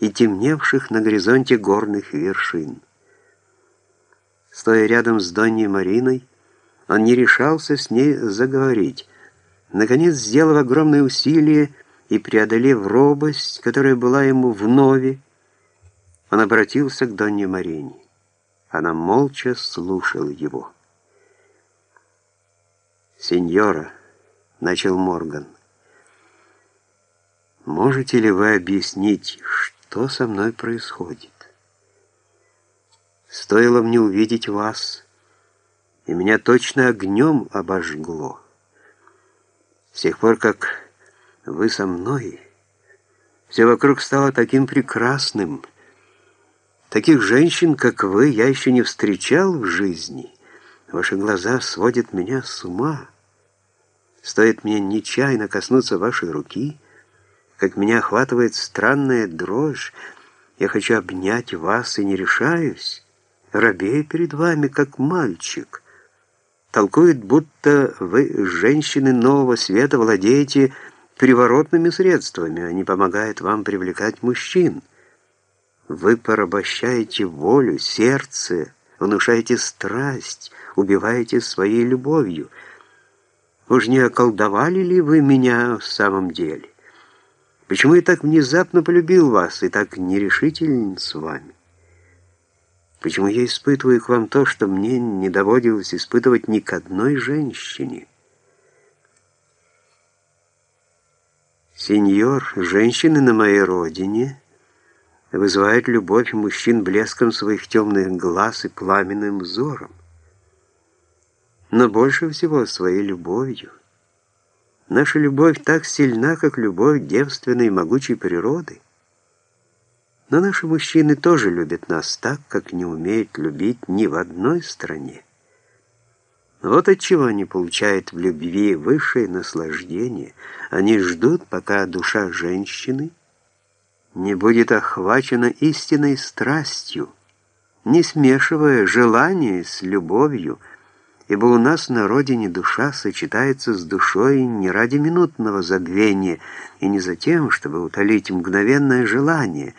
и темневших на горизонте горных вершин. Стоя рядом с Донней Мариной, он не решался с ней заговорить. Наконец, сделав огромное усилие и преодолев робость, которая была ему вновь, он обратился к Донне Марине. Она молча слушала его. «Сеньора», — начал Морган, — «можете ли вы объяснить, что со мной происходит? Стоило мне увидеть вас, и меня точно огнем обожгло. С тех пор, как вы со мной, все вокруг стало таким прекрасным — Таких женщин, как вы, я еще не встречал в жизни. Ваши глаза сводят меня с ума. Стоит мне нечаянно коснуться вашей руки, как меня охватывает странная дрожь. Я хочу обнять вас и не решаюсь. Робею перед вами, как мальчик. Толкует, будто вы, женщины нового света, владеете приворотными средствами. Они помогают вам привлекать мужчин. Вы порабощаете волю, сердце, внушаете страсть, убиваете своей любовью. Уж не околдовали ли вы меня в самом деле? Почему я так внезапно полюбил вас и так нерешителен с вами? Почему я испытываю к вам то, что мне не доводилось испытывать ни к одной женщине? Сеньор, женщины на моей родине — вызывает любовь мужчин блеском своих темных глаз и пламенным взором. Но больше всего своей любовью. Наша любовь так сильна, как любовь девственной и могучей природы. Но наши мужчины тоже любят нас так, как не умеют любить ни в одной стране. Вот отчего они получают в любви высшее наслаждение. Они ждут, пока душа женщины — не будет охвачена истинной страстью, не смешивая желание с любовью, ибо у нас на родине душа сочетается с душой не ради минутного забвения и не за тем, чтобы утолить мгновенное желание,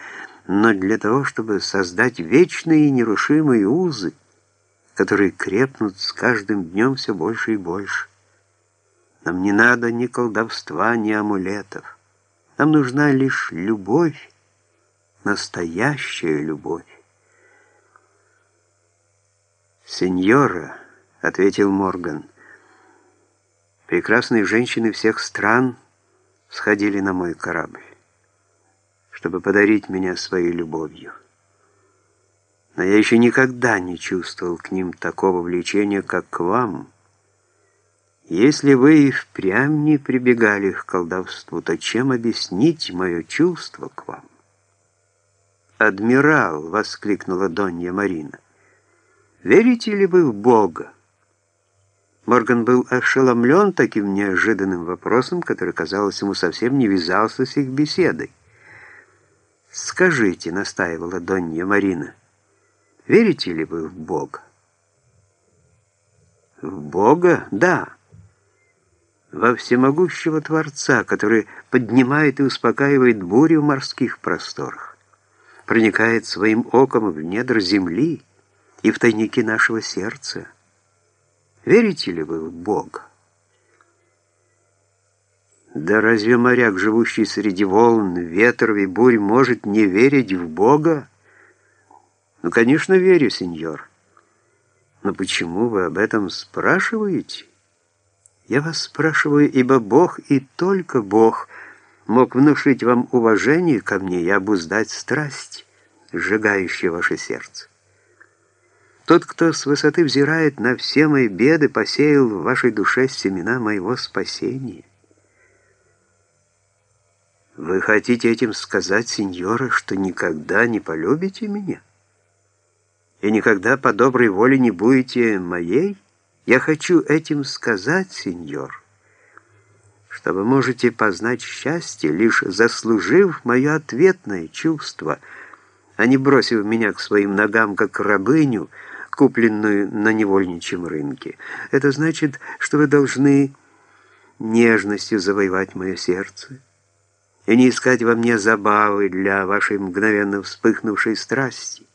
но для того, чтобы создать вечные и нерушимые узы, которые крепнут с каждым днем все больше и больше. Нам не надо ни колдовства, ни амулетов. Нам нужна лишь любовь, настоящая любовь. «Сеньора», — ответил Морган, — «прекрасные женщины всех стран сходили на мой корабль, чтобы подарить меня своей любовью. Но я еще никогда не чувствовал к ним такого влечения, как к вам». Если вы и впрямь не прибегали к колдовству, то чем объяснить мое чувство к вам? «Адмирал!» — воскликнула Донья Марина. «Верите ли вы в Бога?» Морган был ошеломлен таким неожиданным вопросом, который, казалось, ему совсем не вязался с их беседой. «Скажите», — настаивала Донья Марина, — «верите ли вы в Бога?» «В Бога? Да» во всемогущего Творца, который поднимает и успокаивает бурю в морских просторах, проникает своим оком в недр земли и в тайники нашего сердца. Верите ли вы в Бога? Да разве моряк, живущий среди волн, ветров и бурь, может не верить в Бога? Ну, конечно, верю, сеньор. Но почему вы об этом спрашиваете? Я вас спрашиваю, ибо Бог и только Бог мог внушить вам уважение ко мне и обуздать страсть, сжигающую ваше сердце. Тот, кто с высоты взирает на все мои беды, посеял в вашей душе семена моего спасения. Вы хотите этим сказать, сеньора, что никогда не полюбите меня? И никогда по доброй воле не будете моей? Я хочу этим сказать, сеньор, что вы можете познать счастье, лишь заслужив мое ответное чувство, а не бросив меня к своим ногам, как рабыню, купленную на невольничьем рынке. Это значит, что вы должны нежностью завоевать мое сердце, и не искать во мне забавы для вашей мгновенно вспыхнувшей страсти.